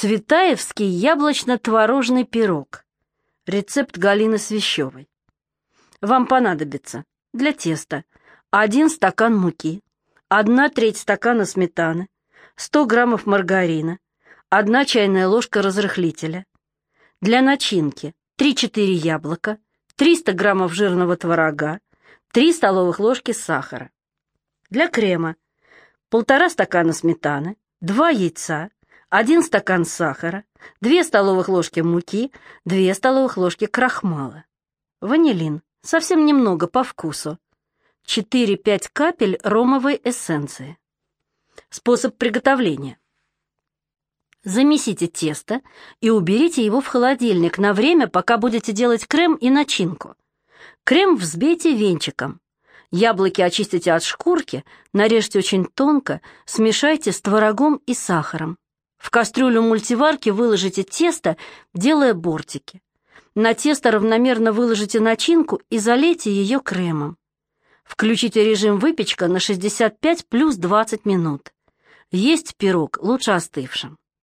Цветаевский яблочно-творожный пирог. Рецепт Галины Свящевой. Вам понадобится для теста один стакан муки, одна треть стакана сметаны, 100 граммов маргарина, одна чайная ложка разрыхлителя. Для начинки 3-4 яблока, 300 граммов жирного творога, 3 столовых ложки сахара. Для крема полтора стакана сметаны, 2 яйца, 1 стакан сахара, 2 столовых ложки муки, 2 столовых ложки крахмала. Ванилин, совсем немного по вкусу. 4-5 капель ромовой эссенции. Способ приготовления. Замесите тесто и уберите его в холодильник на время, пока будете делать крем и начинку. Крем взбейте венчиком. Яблоки очистите от шкурки, нарежьте очень тонко, смешайте с творогом и сахаром. В кастрюлю мультиварки выложите тесто, делая бортики. На тесто равномерно выложите начинку и залейте ее кремом. Включите режим выпечка на 65 плюс 20 минут. Есть пирог лучше остывшим.